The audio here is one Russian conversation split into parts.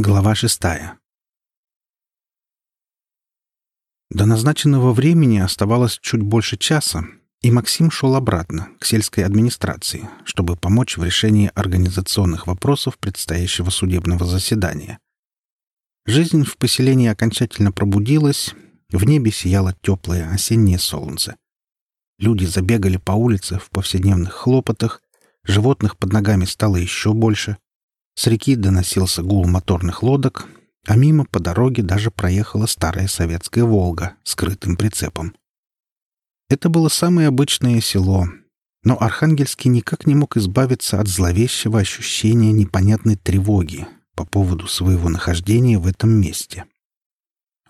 Глава шестая. До назначенного времени оставалось чуть больше часа, и Максим шел обратно, к сельской администрации, чтобы помочь в решении организационных вопросов предстоящего судебного заседания. Жизнь в поселении окончательно пробудилась, в небе сияло теплое осеннее солнце. Люди забегали по улице в повседневных хлопотах, животных под ногами стало еще больше — с реки доносился гул моторных лодок, а мимо по дороге даже проехала старая советская «Волга» с крытым прицепом. Это было самое обычное село, но Архангельский никак не мог избавиться от зловещего ощущения непонятной тревоги по поводу своего нахождения в этом месте.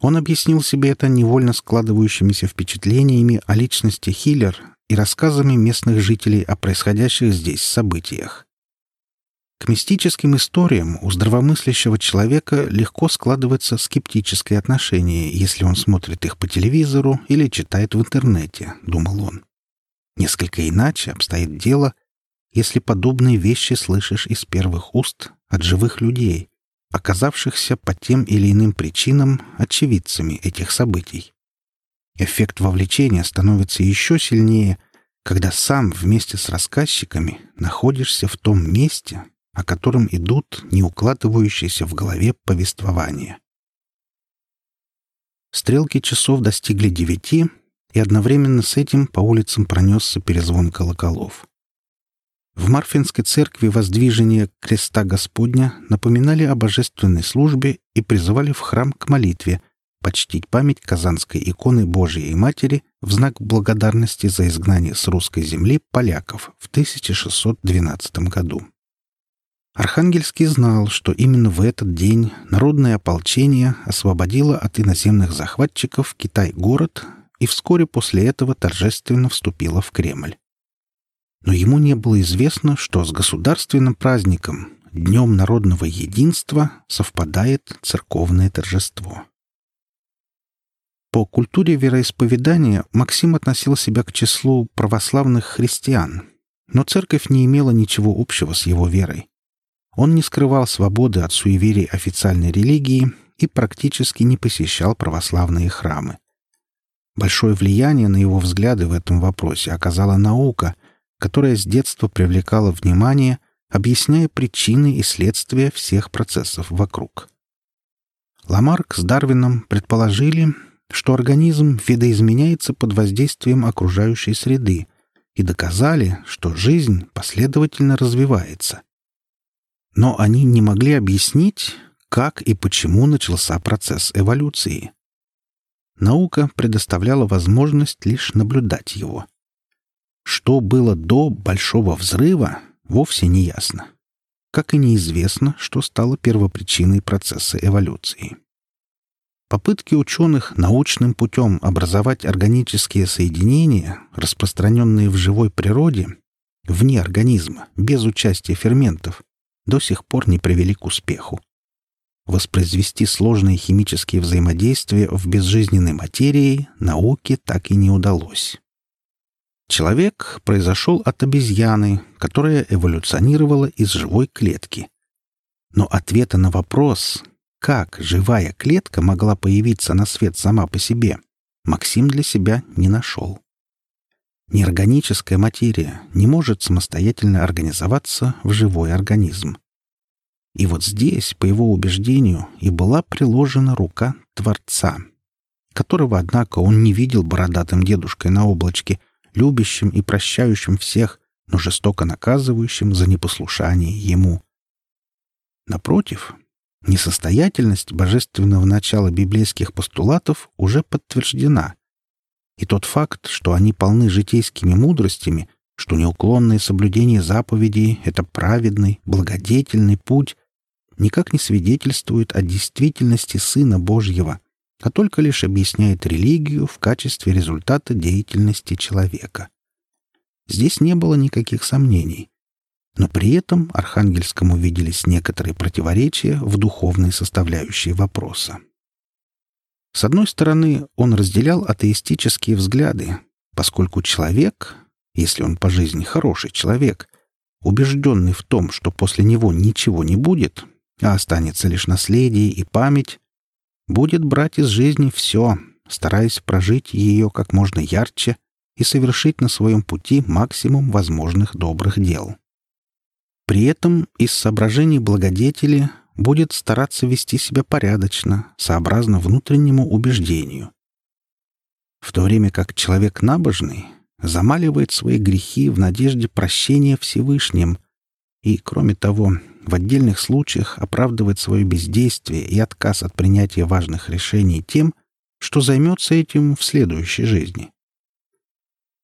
Он объяснил себе это невольно складывающимися впечатлениями о личности Хиллер и рассказами местных жителей о происходящих здесь событиях. К мистическим историям у здравомыслящего человека легко складывается скептическое отношение, если он смотрит их по телевизору или читает в интернете, думал он. Несколько иначе обстоит дело, если подобные вещи слышишь из первых уст от живых людей, оказавшихся по тем или иным причинам очевидцами этих событий. Эффект вовлечения становится еще сильнее, когда сам вместе с рассказчиками находишься в том месте, о котором идут не укладывающиеся в голове повествования. Стрелки часов достигли девяти, и одновременно с этим по улицам пронесся перезвон колоколов. В Марфинской церкви воздвижение креста Господня напоминали о божественной службе и призывали в храм к молитве, почтить память Казанской иконы Божией Матери в знак благодарности за изгнание с русской земли поляков в 1612 году. Архангельский знал, что именно в этот день народное ополчение освободило от иноземных захватчиков Китай-город и вскоре после этого торжественно вступило в Кремль. Но ему не было известно, что с государственным праздником, Днем народного единства, совпадает церковное торжество. По культуре вероисповедания Максим относил себя к числу православных христиан, но церковь не имела ничего общего с его верой. Он не скрывал свободы от суеверий официальной религии и практически не посещал православные храмы. Большое влияние на его взгляды в этом вопросе оказала наука, которая с детства привлекала внимание, объясняя причины и следствия всех процессов вокруг. Ламарк с Дарвином предположили, что организм видоизменяется под воздействием окружающей среды и доказали, что жизнь последовательно развивается но они не могли объяснить, как и почему начался процесс эволюции. Наука предоставляла возможность лишь наблюдать его. Что было до Большого взрыва, вовсе не ясно. Как и неизвестно, что стало первопричиной процесса эволюции. Попытки ученых научным путем образовать органические соединения, распространенные в живой природе, вне организма, без участия ферментов, до сих пор не привели к успеху. Воспроизвести сложные химические взаимодействия в безжизненной материи науке так и не удалось. Человек произошел от обезьяны, которая эволюционировала из живой клетки. Но ответа на вопрос, как живая клетка могла появиться на свет сама по себе, Максим для себя не нашел. Неорганическая материя не может самостоятельно организоваться в живой организм. И вот здесь, по его убеждению, и была приложена рука Творца, которого, однако, он не видел бородатым дедушкой на облачке, любящим и прощающим всех, но жестоко наказывающим за непослушание ему. Напротив, несостоятельность божественного начала библейских постулатов уже подтверждена, и тот факт, что они полны житейскими мудростями, что неуклонное соблюдение заповедей — это праведный, благодетельный путь, никак не свидетельствует о действительности Сына Божьего, а только лишь объясняет религию в качестве результата деятельности человека. Здесь не было никаких сомнений. Но при этом Архангельскому виделись некоторые противоречия в духовной составляющей вопроса. С одной стороны, он разделял атеистические взгляды, поскольку человек, если он по жизни хороший человек, убежденный в том, что после него ничего не будет, а останется лишь наследие и память, будет брать из жизни все, стараясь прожить ее как можно ярче и совершить на своем пути максимум возможных добрых дел. При этом из соображений благодетели будет стараться вести себя порядочно, сообразно внутреннему убеждению. В то время как человек набожный замаливает свои грехи в надежде прощения Всевышним и, кроме того, в отдельных случаях оправдывает свое бездействие и отказ от принятия важных решений тем, что займется этим в следующей жизни.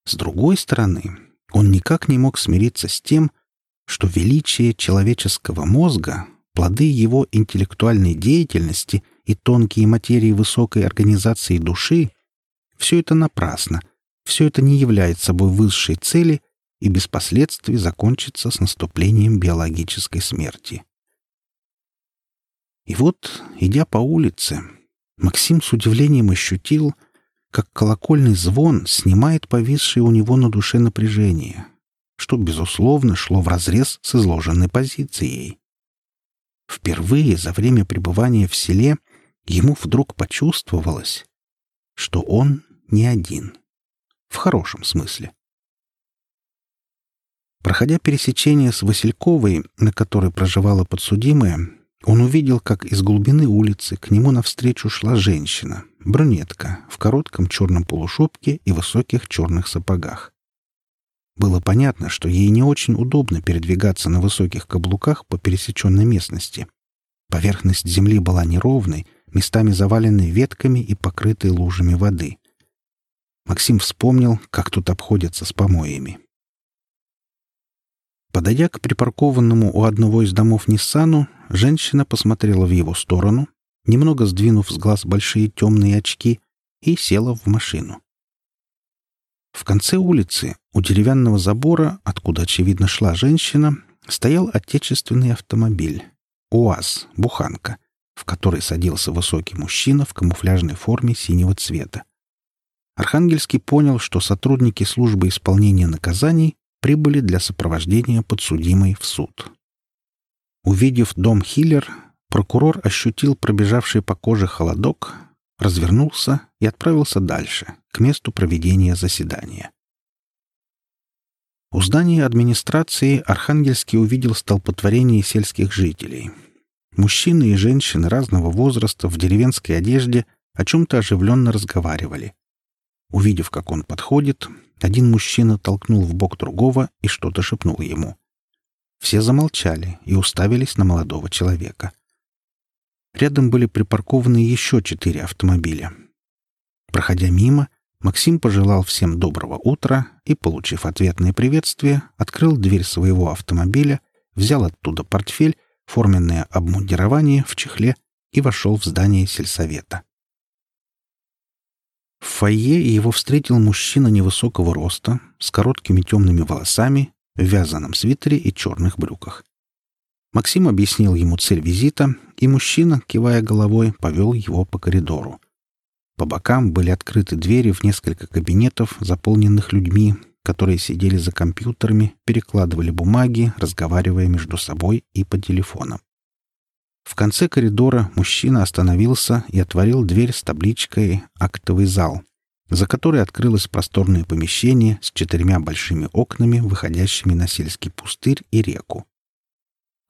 С другой стороны, он никак не мог смириться с тем, что величие человеческого мозга, плоды его интеллектуальной деятельности и тонкие материи высокой организации души — все это напрасно, все это не является собой высшей цели и без последствий закончится с наступлением биологической смерти. И вот, идя по улице, Максим с удивлением ощутил, как колокольный звон снимает повисшее у него на душе напряжение, что, безусловно, шло вразрез с изложенной позицией. Впервые за время пребывания в селе ему вдруг почувствовалось, что он не один. В хорошем смысле. Проходя пересечение с Васильковой, на которой проживала подсудимая, он увидел, как из глубины улицы к нему навстречу шла женщина, брюнетка, в коротком черном полушубке и высоких черных сапогах. Было понятно, что ей не очень удобно передвигаться на высоких каблуках по пересеченной местности. Поверхность земли была неровной, местами заваленной ветками и покрытой лужами воды. Максим вспомнил, как тут обходятся с помоями. Подойдя к припаркованному у одного из домов Ниссану, женщина посмотрела в его сторону, немного сдвинув с глаз большие темные очки, и села в машину. В конце улицы, у деревянного забора, откуда, очевидно, шла женщина, стоял отечественный автомобиль — УАЗ, буханка, в которой садился высокий мужчина в камуфляжной форме синего цвета. Архангельский понял, что сотрудники службы исполнения наказаний прибыли для сопровождения подсудимой в суд. Увидев дом Хиллер, прокурор ощутил пробежавший по коже холодок, развернулся и отправился дальше, к месту проведения заседания. У здания администрации Архангельский увидел столпотворение сельских жителей. Мужчины и женщины разного возраста в деревенской одежде о чем-то оживленно разговаривали. Увидев, как он подходит, один мужчина толкнул в бок другого и что-то шепнул ему. Все замолчали и уставились на молодого человека. Рядом были припаркованы еще четыре автомобиля. Проходя мимо, Максим пожелал всем доброго утра и, получив ответное приветствие, открыл дверь своего автомобиля, взял оттуда портфель, форменное обмундирование в чехле и вошел в здание сельсовета. В фойе его встретил мужчина невысокого роста, с короткими темными волосами, в вязаном свитере и черных брюках. Максим объяснил ему цель визита, и мужчина, кивая головой, повел его по коридору. По бокам были открыты двери в несколько кабинетов, заполненных людьми, которые сидели за компьютерами, перекладывали бумаги, разговаривая между собой и по телефонам. В конце коридора мужчина остановился и отворил дверь с табличкой «Актовый зал», за которой открылось просторное помещение с четырьмя большими окнами, выходящими на сельский пустырь и реку.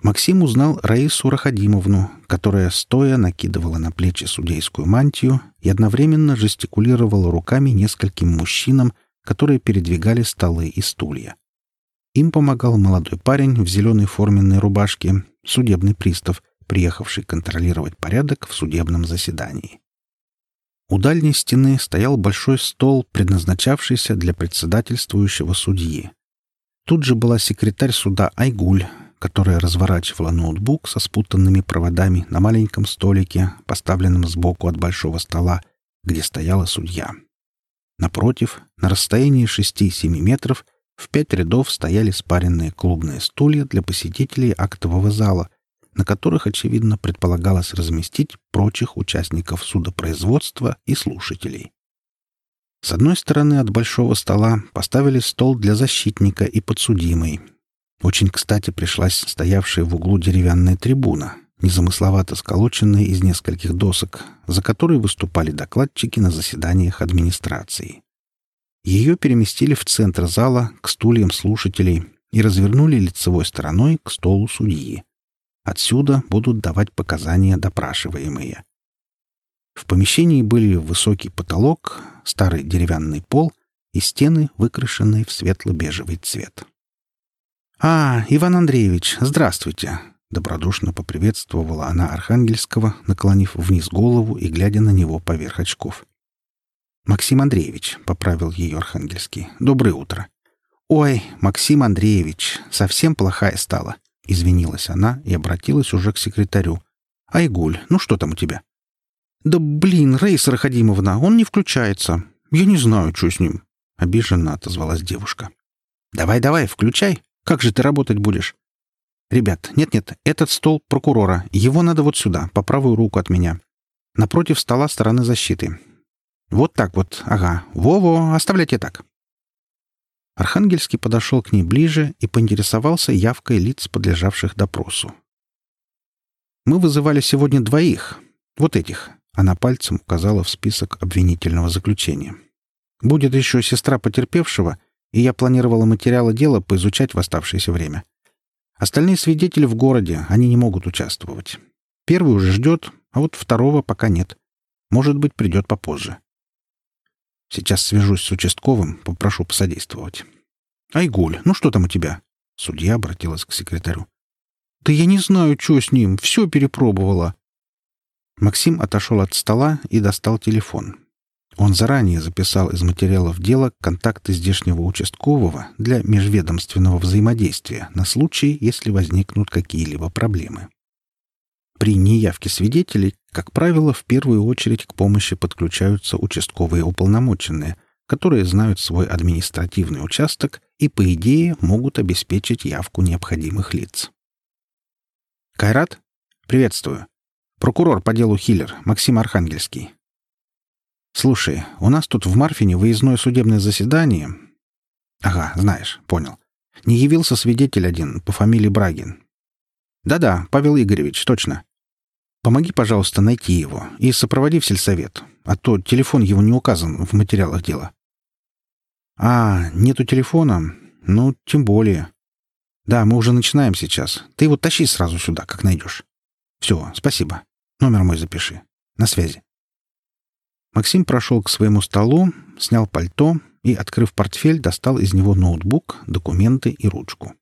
Максим узнал Раису Рахадимовну, которая стоя накидывала на плечи судейскую мантию и одновременно жестикулировала руками нескольким мужчинам, которые передвигали столы и стулья. Им помогал молодой парень в зеленой форменной рубашке, судебный пристав — приехавший контролировать порядок в судебном заседании. У дальней стены стоял большой стол, предназначавшийся для председательствующего судьи. Тут же была секретарь суда Айгуль, которая разворачивала ноутбук со спутанными проводами на маленьком столике, поставленном сбоку от большого стола, где стояла судья. Напротив, на расстоянии 6-7 метров, в пять рядов стояли спаренные клубные стулья для посетителей актового зала, на которых, очевидно, предполагалось разместить прочих участников судопроизводства и слушателей. С одной стороны от большого стола поставили стол для защитника и подсудимой. Очень кстати пришлась стоявшая в углу деревянная трибуна, незамысловато сколоченная из нескольких досок, за которой выступали докладчики на заседаниях администрации. Ее переместили в центр зала к стульям слушателей и развернули лицевой стороной к столу судьи. Отсюда будут давать показания допрашиваемые. В помещении были высокий потолок, старый деревянный пол и стены, выкрашенные в светло-бежевый цвет. «А, Иван Андреевич, здравствуйте!» Добродушно поприветствовала она Архангельского, наклонив вниз голову и глядя на него поверх очков. «Максим Андреевич», — поправил ее Архангельский, — «доброе утро». «Ой, Максим Андреевич, совсем плохая стала», — извинилась она и обратилась уже к секретарю. «Айгуль, ну что там у тебя?» «Да блин, Раиса Рахадимовна, он не включается. Я не знаю, что с ним», — обиженно отозвалась девушка. «Давай-давай, включай. Как же ты работать будешь?» «Ребят, нет-нет, этот стол прокурора. Его надо вот сюда, по правую руку от меня. Напротив стола стороны защиты. Вот так вот, ага. Во-во, оставляйте так». Архангельский подошел к ней ближе и поинтересовался явкой лиц, подлежавших допросу. «Мы вызывали сегодня двоих. Вот этих. Она пальцем указала в список обвинительного заключения. «Будет еще сестра потерпевшего, и я планировала материалы дела поизучать в оставшееся время. Остальные свидетели в городе, они не могут участвовать. Первый уже ждет, а вот второго пока нет. Может быть, придет попозже. Сейчас свяжусь с участковым, попрошу посодействовать. «Айгуль, ну что там у тебя?» Судья обратилась к секретарю. «Да я не знаю, что с ним. Все перепробовала. Максим отошел от стола и достал телефон. Он заранее записал из материалов дела контакты здешнего участкового для межведомственного взаимодействия на случай, если возникнут какие-либо проблемы. При неявке свидетелей, как правило, в первую очередь к помощи подключаются участковые уполномоченные, которые знают свой административный участок и, по идее, могут обеспечить явку необходимых лиц. «Кайрат? Приветствую. Прокурор по делу Хиллер, Максим Архангельский. Слушай, у нас тут в Марфине выездное судебное заседание. Ага, знаешь, понял. Не явился свидетель один по фамилии Брагин. Да-да, Павел Игоревич, точно. Помоги, пожалуйста, найти его и сопроводи в сельсовет, а то телефон его не указан в материалах дела. А, нету телефона? Ну, тем более. Да, мы уже начинаем сейчас. Ты его тащи сразу сюда, как найдешь. Все, спасибо. Номер мой запиши. На связи. Максим прошел к своему столу, снял пальто и, открыв портфель, достал из него ноутбук, документы и ручку.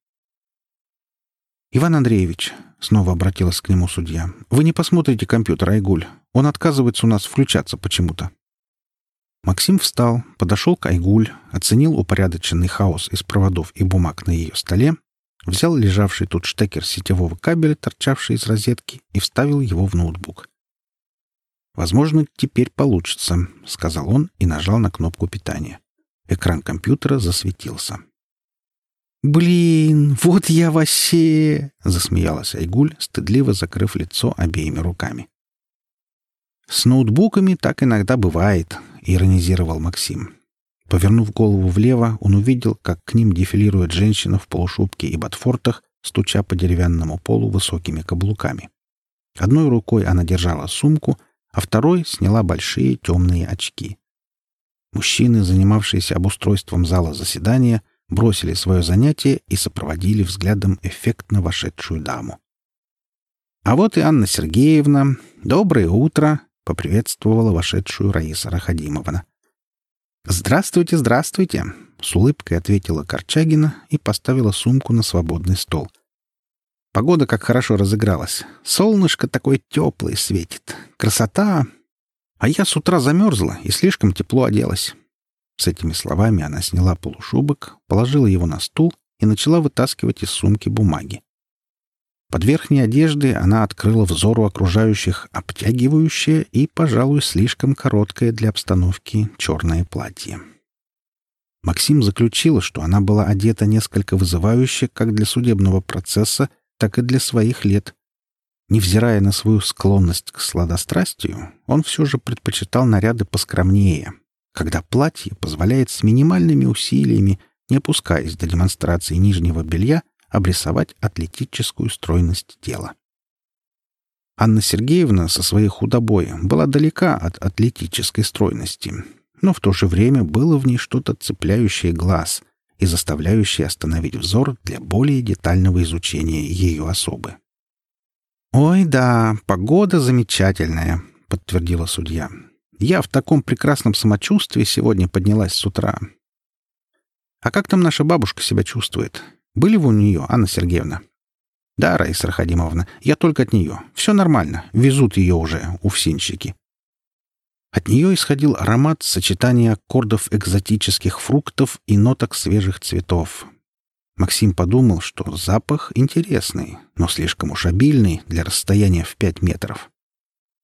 «Иван Андреевич», — снова обратилась к нему судья, — «вы не посмотрите компьютер, Айгуль. Он отказывается у нас включаться почему-то». Максим встал, подошел к Айгуль, оценил упорядоченный хаос из проводов и бумаг на ее столе взял лежавший тут штекер сетевого кабеля, торчавший из розетки, и вставил его в ноутбук. «Возможно, теперь получится», — сказал он и нажал на кнопку питания. Экран компьютера засветился. «Блин, вот я вообще!» — засмеялась Айгуль, стыдливо закрыв лицо обеими руками. «С ноутбуками так иногда бывает», — иронизировал Максим. Повернув голову влево, он увидел, как к ним дефилирует женщина в полушубке и ботфортах, стуча по деревянному полу высокими каблуками. Одной рукой она держала сумку, а второй сняла большие темные очки. Мужчины, занимавшиеся обустройством зала заседания, бросили свое занятие и сопроводили взглядом эффектно вошедшую даму. «А вот и Анна Сергеевна. Доброе утро!» — поприветствовала вошедшую Раиса Рахадимовна. «Здравствуйте, здравствуйте!» — с улыбкой ответила Корчагина и поставила сумку на свободный стол. Погода как хорошо разыгралась. Солнышко такое теплое светит. Красота! А я с утра замерзла и слишком тепло оделась. С этими словами она сняла полушубок, положила его на стул и начала вытаскивать из сумки бумаги. Под верхней одеждой она открыла взору окружающих обтягивающее и, пожалуй, слишком короткое для обстановки черное платье. Максим заключил, что она была одета несколько вызывающе как для судебного процесса, так и для своих лет. Невзирая на свою склонность к сладострастию, он все же предпочитал наряды поскромнее, когда платье позволяет с минимальными усилиями, не опускаясь до демонстрации нижнего белья, обрисовать атлетическую стройность тела. Анна Сергеевна со своей худобой была далека от атлетической стройности, но в то же время было в ней что-то цепляющее глаз и заставляющее остановить взор для более детального изучения ее особы. «Ой, да, погода замечательная», — подтвердила судья. «Я в таком прекрасном самочувствии сегодня поднялась с утра. А как там наша бабушка себя чувствует? Были вы у нее, Анна Сергеевна?» «Да, Раиса Рахадимовна, я только от нее. Все нормально. Везут ее уже, увсинщики». От нее исходил аромат сочетания аккордов экзотических фруктов и ноток свежих цветов. Максим подумал, что запах интересный, но слишком уж обильный для расстояния в пять метров.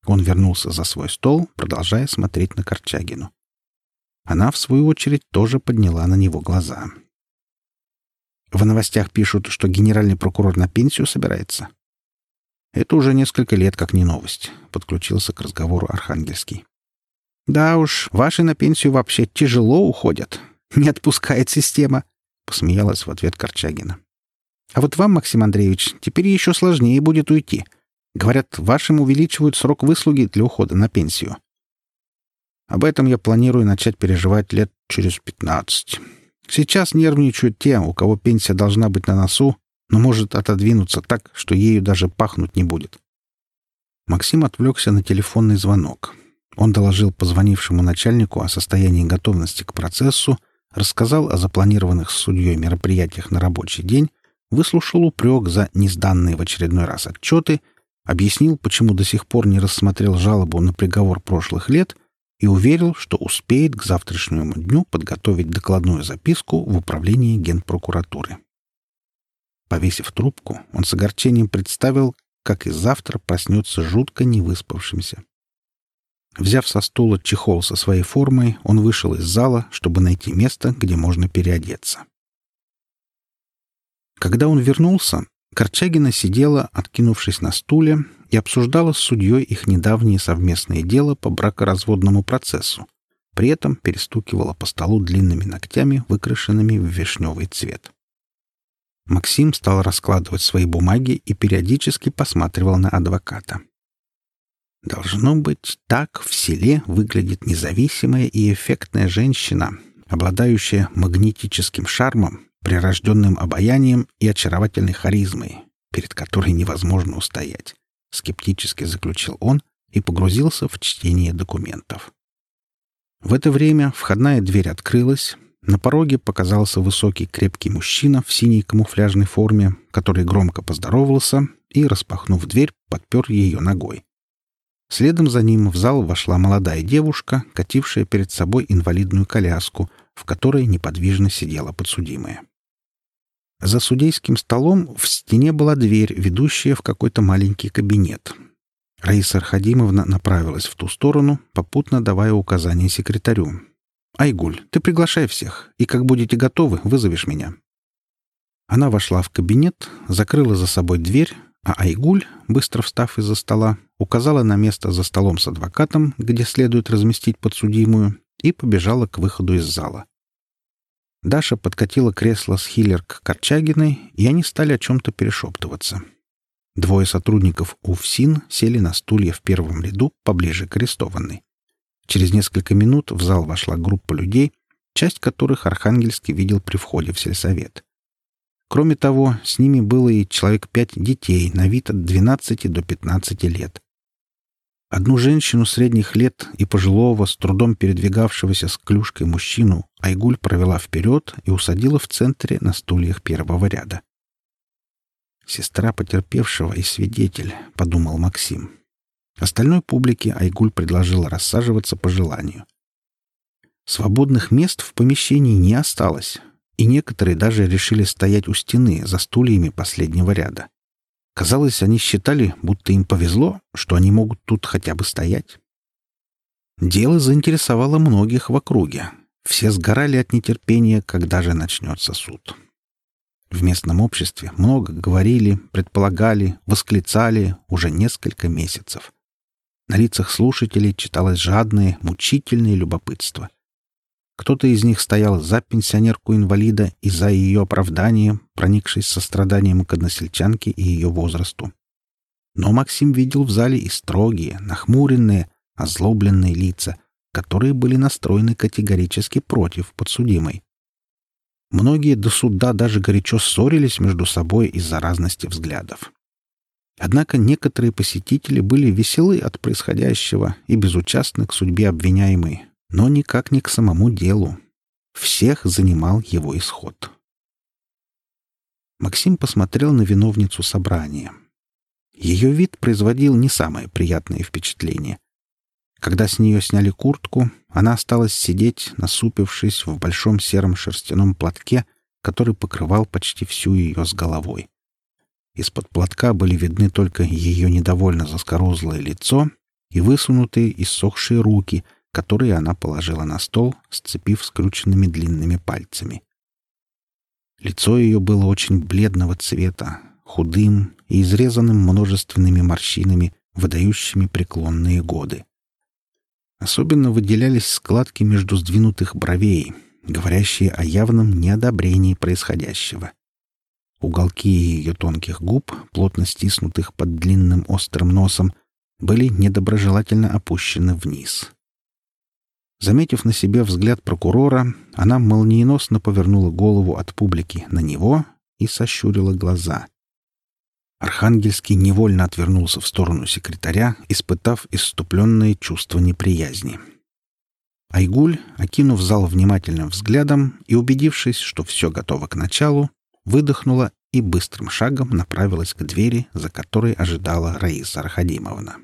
Он вернулся за свой стол, продолжая смотреть на Корчагину. Она, в свою очередь, тоже подняла на него глаза. В новостях пишут, что генеральный прокурор на пенсию собирается. Это уже несколько лет как не новость, подключился к разговору Архангельский. Да уж, ваши на пенсию вообще тяжело уходят. Не отпускает система, посмеялась в ответ Корчагина. А вот вам, Максим Андреевич, теперь еще сложнее будет уйти. Говорят, вашим увеличивают срок выслуги для ухода на пенсию. Об этом я планирую начать переживать лет через пятнадцать. Сейчас нервничают те, у кого пенсия должна быть на носу, но может отодвинуться так, что ею даже пахнуть не будет. Максим отвлекся на телефонный звонок. Он доложил позвонившему начальнику о состоянии готовности к процессу, рассказал о запланированных с судьей мероприятиях на рабочий день, выслушал упрек за несданные в очередной раз отчеты, объяснил, почему до сих пор не рассмотрел жалобу на приговор прошлых лет и уверил, что успеет к завтрашнему дню подготовить докладную записку в управлении Генпрокуратуры. Повесив трубку, он с огорчением представил, как и завтра проснется жутко невыспавшимся. Взяв со стула чехол со своей формой, он вышел из зала, чтобы найти место, где можно переодеться. Когда он вернулся, Корчагина сидела, откинувшись на стуле, и обсуждала с судьей их недавнее совместное дело по бракоразводному процессу. При этом перестукивала по столу длинными ногтями, выкрашенными в вишневый цвет. Максим стал раскладывать свои бумаги и периодически посматривал на адвоката. Должно быть, так в селе выглядит независимая и эффектная женщина, обладающая магнетическим шармом, прирожденным обаянием и очаровательной харизмой, перед которой невозможно устоять, — скептически заключил он и погрузился в чтение документов. В это время входная дверь открылась, на пороге показался высокий крепкий мужчина в синей камуфляжной форме, который громко поздоровался и, распахнув дверь, подпер ее ногой. Следом за ним в зал вошла молодая девушка, катившая перед собой инвалидную коляску, в которой неподвижно сидела подсудимая. За судейским столом в стене была дверь, ведущая в какой-то маленький кабинет. Раиса Архадимовна направилась в ту сторону, попутно давая указания секретарю. «Айгуль, ты приглашай всех, и как будете готовы, вызовешь меня». Она вошла в кабинет, закрыла за собой дверь, а Айгуль, быстро встав из-за стола, указала на место за столом с адвокатом, где следует разместить подсудимую, и побежала к выходу из зала. Даша подкатила кресло с Хиллер к Корчагиной, и они стали о чем-то перешептываться. Двое сотрудников УФСИН сели на стулья в первом ряду поближе к арестованной. Через несколько минут в зал вошла группа людей, часть которых Архангельский видел при входе в сельсовет. Кроме того, с ними было и человек пять детей на вид от 12 до 15 лет. Одну женщину средних лет и пожилого, с трудом передвигавшегося с клюшкой мужчину, Айгуль провела вперед и усадила в центре на стульях первого ряда. «Сестра потерпевшего и свидетель», — подумал Максим. Остальной публике Айгуль предложила рассаживаться по желанию. Свободных мест в помещении не осталось, и некоторые даже решили стоять у стены за стульями последнего ряда. Казалось, они считали, будто им повезло, что они могут тут хотя бы стоять. Дело заинтересовало многих в округе. Все сгорали от нетерпения, когда же начнется суд. В местном обществе много говорили, предполагали, восклицали уже несколько месяцев. На лицах слушателей читалось жадное, мучительное любопытство. Кто-то из них стоял за пенсионерку-инвалида и за ее оправдание, проникшись состраданием к односельчанке и ее возрасту. Но Максим видел в зале и строгие, нахмуренные, озлобленные лица, которые были настроены категорически против подсудимой. Многие до суда даже горячо ссорились между собой из-за разности взглядов. Однако некоторые посетители были веселы от происходящего и безучастны к судьбе обвиняемой, но никак не к самому делу. Всех занимал его исход. Максим посмотрел на виновницу собрания. Ее вид производил не самое приятное впечатление. Когда с нее сняли куртку, она осталась сидеть, насупившись в большом сером шерстяном платке, который покрывал почти всю ее с головой. Из-под платка были видны только ее недовольно заскорузлое лицо и высунутые иссохшие руки, которые она положила на стол, сцепив скрученными длинными пальцами. Лицо ее было очень бледного цвета, худым и изрезанным множественными морщинами, выдающими преклонные годы. Особенно выделялись складки между сдвинутых бровей, говорящие о явном неодобрении происходящего. Уголки ее тонких губ, плотно стиснутых под длинным острым носом, были недоброжелательно опущены вниз. Заметив на себе взгляд прокурора, она молниеносно повернула голову от публики на него и сощурила глаза. Архангельский невольно отвернулся в сторону секретаря, испытав исступленное чувство неприязни. Айгуль, окинув зал внимательным взглядом и убедившись, что все готово к началу, выдохнула и быстрым шагом направилась к двери, за которой ожидала Раиса Архадимовна.